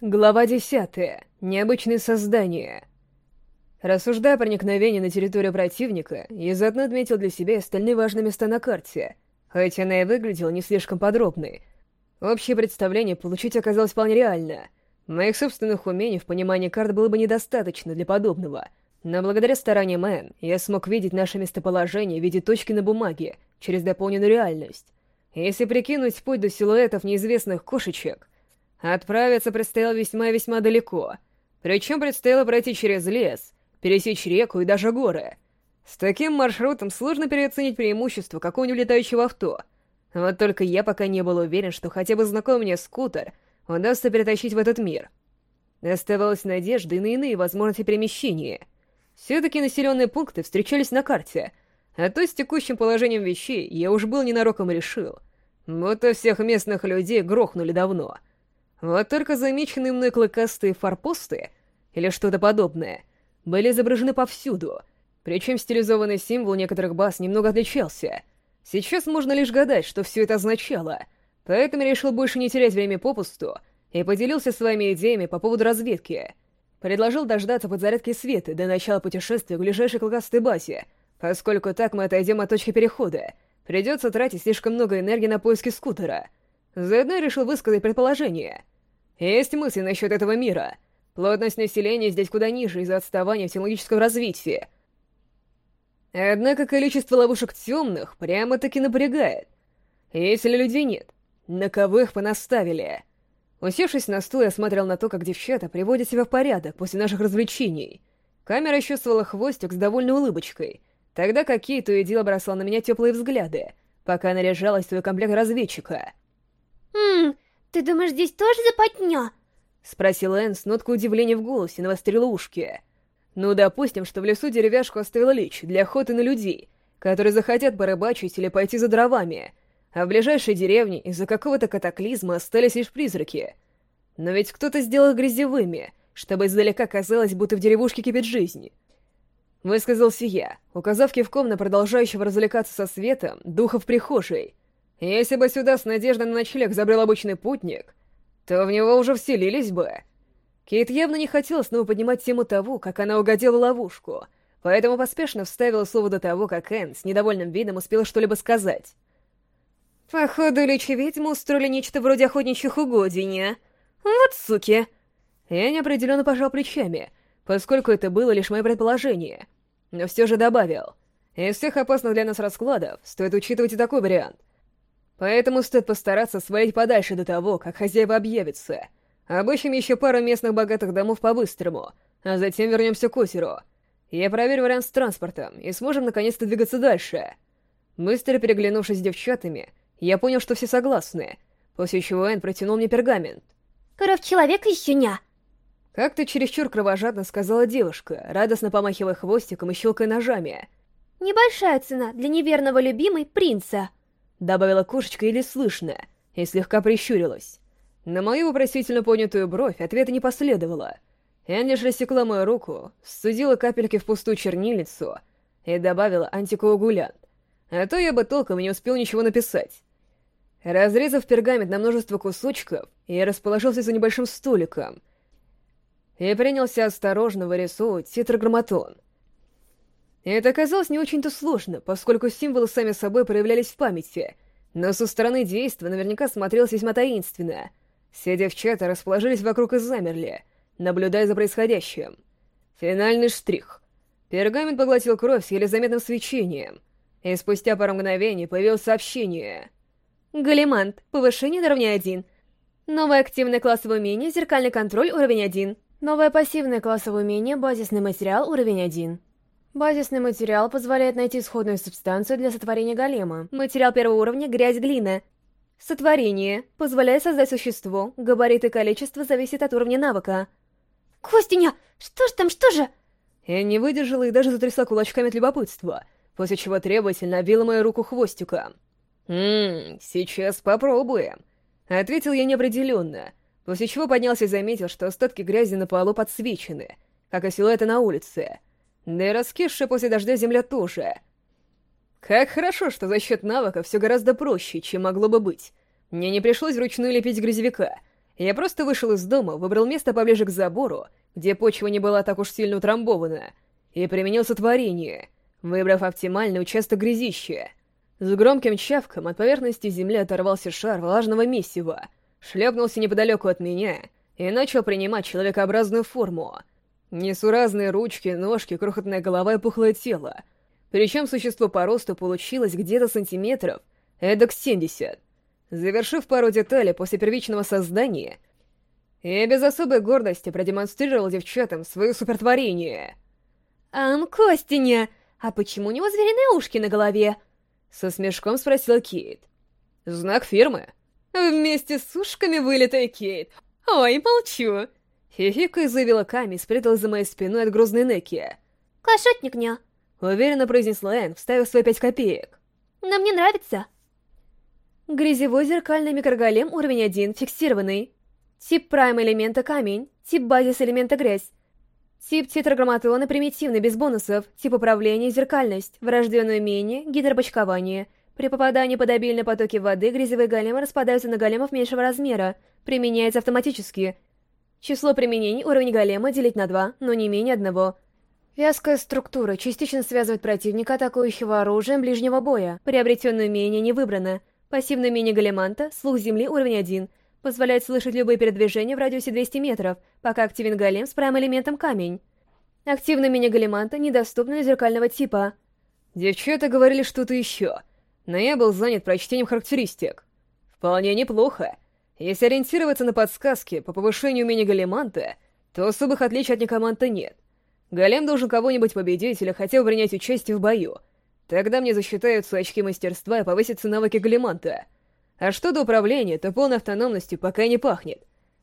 Глава 10. Необычные создания. Рассуждая о проникновении на территорию противника, я заодно отметил для себя остальные важные места на карте, хотя она и выглядела не слишком подробной. Общее представление получить оказалось вполне реально. Моих собственных умений в понимании карт было бы недостаточно для подобного, но благодаря стараниям Энн я смог видеть наше местоположение в виде точки на бумаге через дополненную реальность. Если прикинуть путь до силуэтов неизвестных кошечек — Отправиться предстояло весьма-весьма далеко. Причем предстояло пройти через лес, пересечь реку и даже горы. С таким маршрутом сложно переоценить преимущество какого-нибудь летающего авто. Вот только я пока не был уверен, что хотя бы знакомый мне скутер удастся перетащить в этот мир. Оставалась надежда и на иные возможности перемещения. Все-таки населенные пункты встречались на карте, а то с текущим положением вещей я уж был ненароком решил. Будто всех местных людей грохнули давно — вот только замеченные мной клыкастые форпосты, или что-то подобное, были изображены повсюду, причем стилизованный символ некоторых баз немного отличался. Сейчас можно лишь гадать, что все это означало, поэтому решил больше не терять время попусту и поделился своими идеями по поводу разведки. Предложил дождаться подзарядки света до начала путешествия к ближайшей клыкастой базе, поскольку так мы отойдем от точки перехода. Придется тратить слишком много энергии на поиски скутера — Заодно решил высказать предположение. Есть мысли насчет этого мира. Плотность населения здесь куда ниже из-за отставания в технологическом развитии. Однако количество ловушек темных прямо-таки напрягает. Если людей нет, на кого их понаставили? Усевшись на стул, я смотрел на то, как девчата приводят себя в порядок после наших развлечений. Камера чувствовала хвостик с довольной улыбочкой, тогда как Кей то и дело бросала на меня теплые взгляды, пока наряжалась в свой комплект разведчика — «Ммм, ты думаешь, здесь тоже западня?» Спросил Энн с ноткой удивления в голосе, навострила ушки. «Ну, допустим, что в лесу деревяшку оставила Лич для охоты на людей, которые захотят порыбачить или пойти за дровами, а в ближайшей деревне из-за какого-то катаклизма остались лишь призраки. Но ведь кто-то сделал грязевыми, чтобы издалека казалось, будто в деревушке кипит жизнь». Высказался я, указав кивком на продолжающего развлекаться со светом духа в прихожей, если бы сюда с надеждой на ночлег забрел обычный путник, то в него уже вселились бы. Кейт явно не хотела снова поднимать тему того, как она угодила ловушку, поэтому поспешно вставила слово до того, как Энн с недовольным видом успела что-либо сказать. «Походу, Личи ведьмы устроили нечто вроде охотничьих угодий, не? Вот суки!» Я неопределенно пожал плечами, поскольку это было лишь мое предположение. Но все же добавил. Из всех опасных для нас раскладов стоит учитывать и такой вариант. Поэтому стоит постараться свалить подальше до того, как хозяева объявятся. Обыщем еще пару местных богатых домов по-быстрому, а затем вернемся к озеру. Я проверю вариант с транспортом, и сможем наконец-то двигаться дальше. Быстро переглянувшись с девчатами, я понял, что все согласны, после чего Энн протянул мне пергамент. «Кровь человека еще не!» Как-то чересчур кровожадно сказала девушка, радостно помахивая хвостиком и щелкая ножами. «Небольшая цена для неверного любимой принца!» Добавила кошечка или слышно, и слегка прищурилась. На мою вопросительно поднятую бровь ответа не последовало. Я лишь рассекла мою руку, студила капельки в пустую чернильницу и добавила антикоагулянт. А то я бы толком не успел ничего написать. Разрезав пергамент на множество кусочков, я расположился за небольшим столиком и принялся осторожно вырисовывать тетраграмматон — это оказалось не очень-то сложно, поскольку символы сами собой проявлялись в памяти, но со стороны действия наверняка смотрелось весьма таинственно. Все девчата расположились вокруг и замерли, наблюдая за происходящим. Финальный штрих. Пергамент поглотил кровь с еле заметным свечением, и спустя пару мгновений появилось сообщение. Галимант. Повышение до уровня 1. Новое активное классовое умение «Зеркальный контроль» уровень 1. Новое пассивное классовое умение «Базисный материал» уровень 1. Базисный материал позволяет найти исходную субстанцию для сотворения голема. Материал первого уровня — грязь-глина. Сотворение позволяет создать существо. Габарит и количество зависит от уровня навыка. Костиня, что ж там, что же? Я не выдержала и даже затрясла кулачками от любопытства, после чего требовательно обвила мою руку хвостиком. «Ммм, сейчас попробуем», — ответил я неопределенно, после чего поднялся и заметил, что остатки грязи на полу подсвечены, как и силуэты на улице — да и раскисшая после дождя земля тоже. Как хорошо, что за счет навыка все гораздо проще, чем могло бы быть. Мне не пришлось вручную лепить грязевика. Я просто вышел из дома, выбрал место поближе к забору, где почва не была так уж сильно утрамбована, и применил сотворение, выбрав оптимальный участок грязища. С громким чавком от поверхности земли оторвался шар влажного месива, шлепнулся неподалеку от меня и начал принимать человекообразную форму. Несуразные ручки, ножки, крохотная голова и пухлое тело. Причем существо по росту получилось где-то сантиметров, эдак 70. Завершив пару деталей после первичного создания, я без особой гордости продемонстрировал девчатам свое супертворение. «Ам, Костиня, а почему у него звериные ушки на голове?» Со смешком спросила Кейт. «Знак фирмы?» «Вместе с ушками вылитая Кейт. Ой, молчу!» Хихикая заявила Ками и спряталась за моей спиной от грузной Неки. «Кошатник ня!» Уверенно произнесла Энн, вставив свои пять копеек. «Нам не нравится!» Грязевой зеркальный микроголем уровень 1, фиксированный. Тип прайм элемента камень, тип базис элемента грязь. Тип тетраграмматона примитивный, без бонусов. Тип управления зеркальность, врожденное умение, гидробочкование. При попадании под обильные потоки воды грязевые големы распадаются на големов меньшего размера. Применяется автоматически. Число применений уровень голема делить на 2, но не менее одного. Вязкая структура частично связывает противника, атакующего оружием ближнего боя. Приобретенное умение не выбрано. Пассивное умение Галиманта, слух земли уровень 1, позволяет слышать любые передвижения в радиусе 200 метров, пока активен голем с прайм-элементом камень. Активное умение Галиманта недоступно для зеркального типа. Девчата говорили что-то еще, но я был занят прочтением характеристик. Вполне неплохо. Если ориентироваться на подсказки по повышению умения Галиманта, то особых отличий от Некоманта нет. Голем должен кого-нибудь победить или хотя бы принять участие в бою — Тогда мне засчитаются очки мастерства и повысятся навыки Галиманта. А что до управления, то полной автономностью пока не пахнет.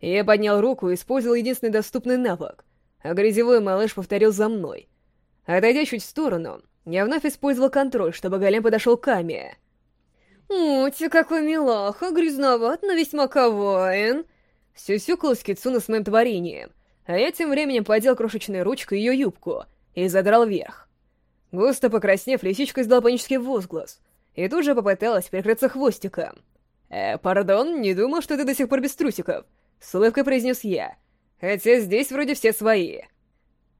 Я поднял руку и использовал единственный доступный навык, а грязевой малыш повторил за мной. Отойдя чуть в сторону, я вновь использовал контроль, чтобы голем подошел к Аме. «Ути, какой милаха, грязноват, но весьма коварен!» Сюсюкалась Кицуна с моим творением, а я тем временем подел крошечной ручкой ее юбку и задрал вверх. Густо покраснев, лисичка издала панический возглас и тут же попыталась прикрыться хвостиком. «Э, пардон, не думал, что ты до сих пор без трусиков», — с улыбкой произнес я. «Хотя здесь вроде все свои».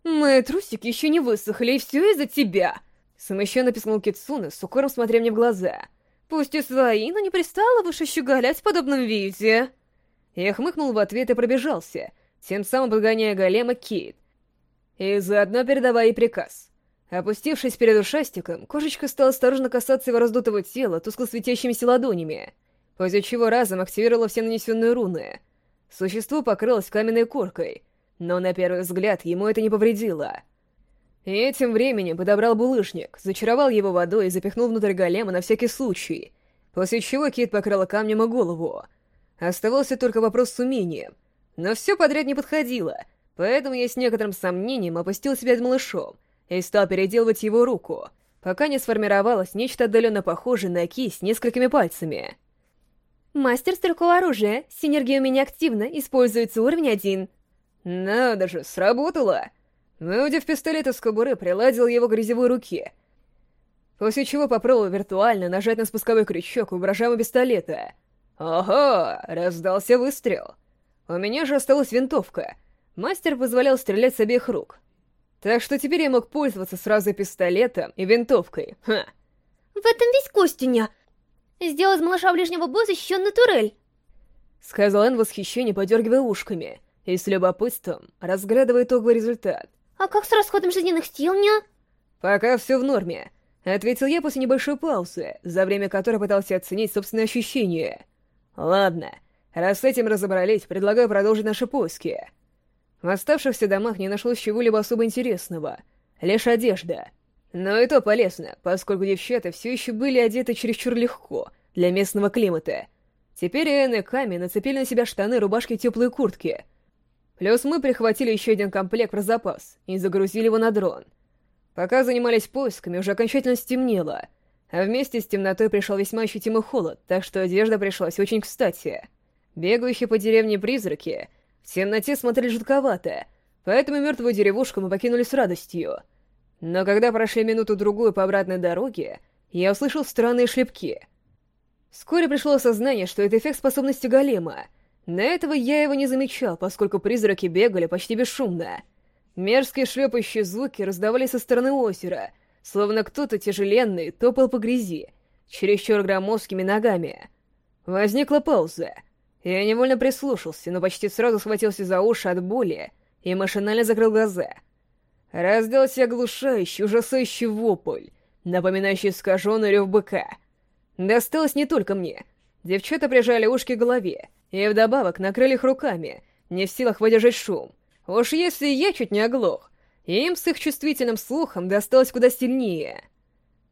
«Мои трусики еще не высохли, и все из-за тебя!» Смущенно пискнул Китсуна, с укором смотря мне в глаза. «Пусть и свои, но не пристало выше щеголять в подобном виде!» Я хмыкнул в ответ и пробежался, тем самым подгоняя голема Кейт. И заодно передавая ей приказ. Опустившись перед ушастиком, кошечка стала осторожно касаться его раздутого тела тускло светящимися ладонями, после чего разом активировала все нанесенные руны. Существо покрылось каменной коркой, но на первый взгляд ему это не повредило. И этим временем подобрал булыжник, зачаровал его водой и запихнул внутрь голема на всякий случай, после чего Кит покрыла камнем и голову. Оставался только вопрос с умением, но все подряд не подходило, поэтому я с некоторым сомнением опустил себя с малышом, и стал переделывать его руку, пока не сформировалось нечто отдаленно похожее на кисть с несколькими пальцами. Мастер стрелкового оружия. Синергия у меня активна, используется уровень один. Надо же, сработало! Выудив пистолет из кобуры, приладил его к грязевой руке, после чего попробовал виртуально нажать на спусковой крючок воображаемого пистолета. Ого, раздался выстрел. У меня же осталась винтовка. Мастер позволял стрелять с обеих рук, так что теперь я мог пользоваться сразу пистолетом и винтовкой. Ха. В этом весь Костюня. Сделал из малыша ближнего боя защищенный турель. Сказал Энн в восхищении, подергивая ушками, и с любопытством разглядывая итоговый результат. А как с расходом жизненных сил, ня? Пока все в норме. Ответил я после небольшой паузы, за время которой пытался оценить собственные ощущения. Ладно, раз с этим разобрались, предлагаю продолжить наши поиски. В оставшихся домах не нашлось чего-либо особо интересного, лишь одежда. Но и то полезно, поскольку девчата все еще были одеты чересчур легко для местного климата. Теперь Энн и Ками нацепили на себя штаны, рубашки и теплые куртки. Плюс мы прихватили еще один комплект про запас и загрузили его на дрон. Пока занимались поисками, уже окончательно стемнело, а вместе с темнотой пришел весьма ощутимый холод, так что одежда пришлась очень кстати. Бегающие по деревне призраки в темноте смотрели жутковато, поэтому мертвую деревушку мы покинули с радостью. Но когда прошли минуту-другую по обратной дороге, я услышал странные шлепки. Вскоре пришло осознание, что это эффект способности голема. На этого я его не замечал, поскольку призраки бегали почти бесшумно. Мерзкие шлепающие звуки раздавались со стороны озера, словно кто-то тяжеленный топал по грязи, чересчур громоздкими ногами. Возникла пауза. Я невольно прислушался, но почти сразу схватился за уши от боли и машинально закрыл глаза. Раздался оглушающий, ужасающий вопль, напоминающий скаженный рев быка. Досталось не только мне. Девчата прижали ушки к голове и вдобавок накрыли их руками, не в силах выдержать шум. Уж если я чуть не оглох, им с их чувствительным слухом досталось куда сильнее.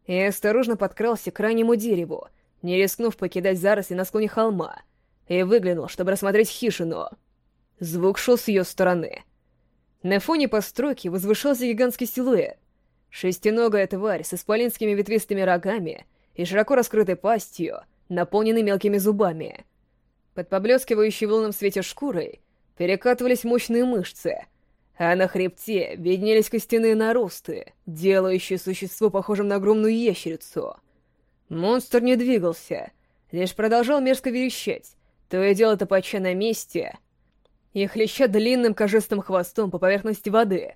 Я осторожно подкрался к крайнему дереву, не рискнув покидать заросли на склоне холма, и выглянул, чтобы рассмотреть хижину. Звук шел с ее стороны. На фоне постройки возвышался гигантский силуэт. Шестиногая тварь с исполинскими ветвистыми рогами и широко раскрытой пастью, наполненной мелкими зубами. Под поблескивающей в лунном свете шкурой перекатывались мощные мышцы, а на хребте виднелись костяные наросты, делающие существо похожим на огромную ящерицу. Монстр не двигался, лишь продолжал мерзко верещать, то и дело топача на месте и хлеща длинным кожистым хвостом по поверхности воды.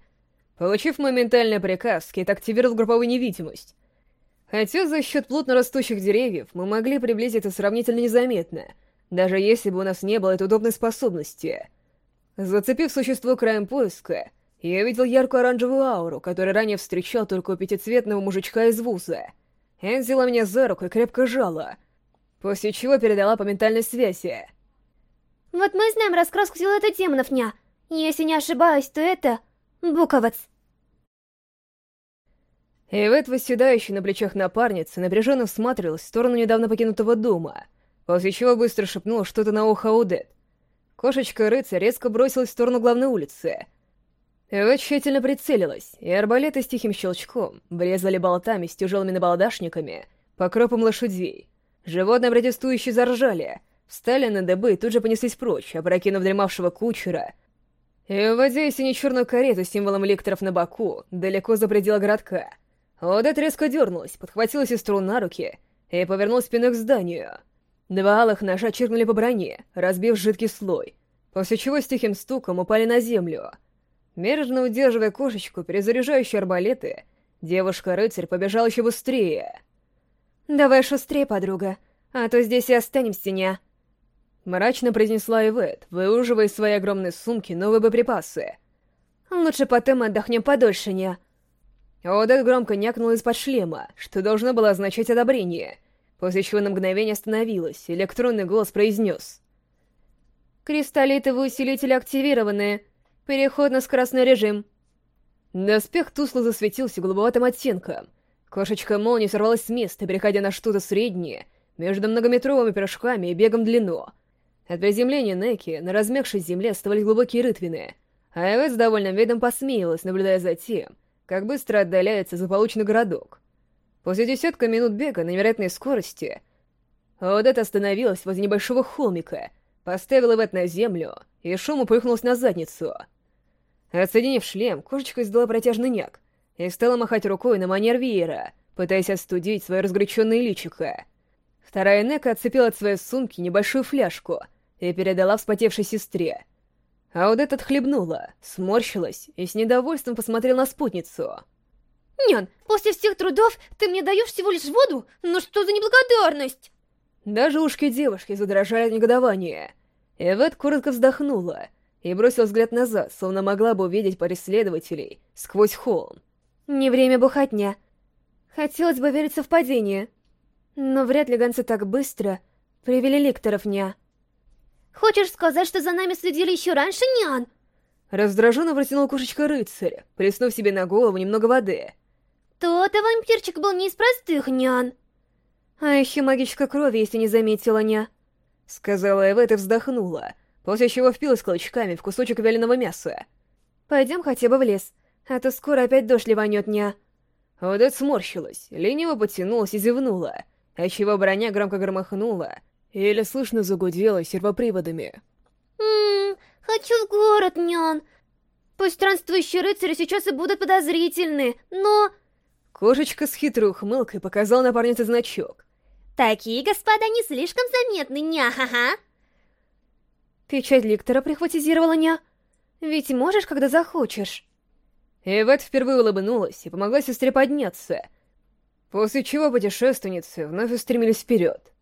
Получив моментальный приказ, Кейт активировал групповую невидимость. Хотя за счет плотно растущих деревьев мы могли приблизиться сравнительно незаметно, даже если бы у нас не было этой удобной способности. Зацепив существо краем поиска, я видел яркую оранжевую ауру, которую ранее встречал только у пятицветного мужичка из вуза. Энн взяла меня за руку и крепко жала — после чего передала по ментальной связи. «Вот мы знаем раскраску силуэта демонов, ня. Если не ошибаюсь, то это... Буковец». Ивет, восседающая на плечах напарницы, напряженно всматривалась в сторону недавно покинутого дома, после чего быстро шепнула что-то на ухо Удет. Кошечка-рыцарь резко бросилась в сторону главной улицы. Ивет тщательно прицелилась, и арбалеты с тихим щелчком врезали болтами с тяжелыми набалдашниками по кропам лошадей. Животные протестующие заржали, встали на дыбы и тут же понеслись прочь, опрокинув дремавшего кучера, и уводя сине-черную карету с символом лекторов на боку, далеко за пределы городка. Одет резко дернулась, подхватила сестру на руки и повернулась спиной к зданию. Два алых ножа чиркнули по броне, разбив жидкий слой, после чего с тихим стуком упали на землю. Мережно удерживая кошечку, перезаряжающую арбалеты, девушка-рыцарь побежала еще быстрее — «Давай шустрее, подруга, а то здесь и останемся, не...» Мрачно произнесла Ивет, выуживая из своей огромной сумки новые боеприпасы. «Лучше потом отдохнем подольше, не...» Одет громко някнул из-под шлема, что должно было означать одобрение, после чего на мгновение остановилась, электронный голос произнес. «Кристаллитовые усилители активированы. Переход на скоростной режим». Доспех тусло засветился голубоватым оттенком, Кошечка молнии сорвалась с места, переходя на что-то среднее, между многометровыми прыжками и бегом длину. От приземления Неки на размягшей земле оставались глубокие рытвины, а Эвет с довольным видом посмеялась, наблюдая за тем, как быстро отдаляется заполученный городок. После десятка минут бега на невероятной скорости Одет остановилась возле небольшого холмика, поставила Эвет на землю и шуму прыгнулась на задницу. Отсоединив шлем, кошечка издала протяжный няк, и стала махать рукой на манер веера, пытаясь остудить свое разгоряченное личико. Вторая Нека отцепила от своей сумки небольшую фляжку и передала вспотевшей сестре. Аудет отхлебнула, сморщилась и с недовольством посмотрела на спутницу. «Нян, после всех трудов ты мне даешь всего лишь воду? Ну что за неблагодарность?» Даже ушки девушки задрожали от негодования. Эвет коротко вздохнула и бросила взгляд назад, словно могла бы увидеть преследователей сквозь холм. Не время бухатня. Хотелось бы верить в совпадение. Но вряд ли гонцы так быстро привели лекторов, ня. Хочешь сказать, что за нами следили еще раньше, нян? Раздраженно протянул кошечка рыцаря, плеснув себе на голову немного воды. То-то вампирчик был не из простых, нян. А еще магичка крови, если не заметила, ня. Сказала Эвет и вздохнула, после чего впилась клочками в кусочек вяленого мяса. Пойдем хотя бы в лес. А то скоро опять дождь ливанет, ня. Одет сморщилась, лениво потянулась и зевнула, отчего броня громко громыхнула, еле слышно загудела сервоприводами. «Ммм, хочу в город, нян. Пусть странствующие рыцари сейчас и будут подозрительны, но...» Кошечка с хитрой ухмылкой показала напарнице значок. «Такие господа не слишком заметны, ня-ха-ха!» Печать Ликтора прихватизировала ня. Ведь можешь, когда захочешь. Ивет впервые улыбнулась и помогла сестре подняться, после чего путешественницы вновь устремились вперед.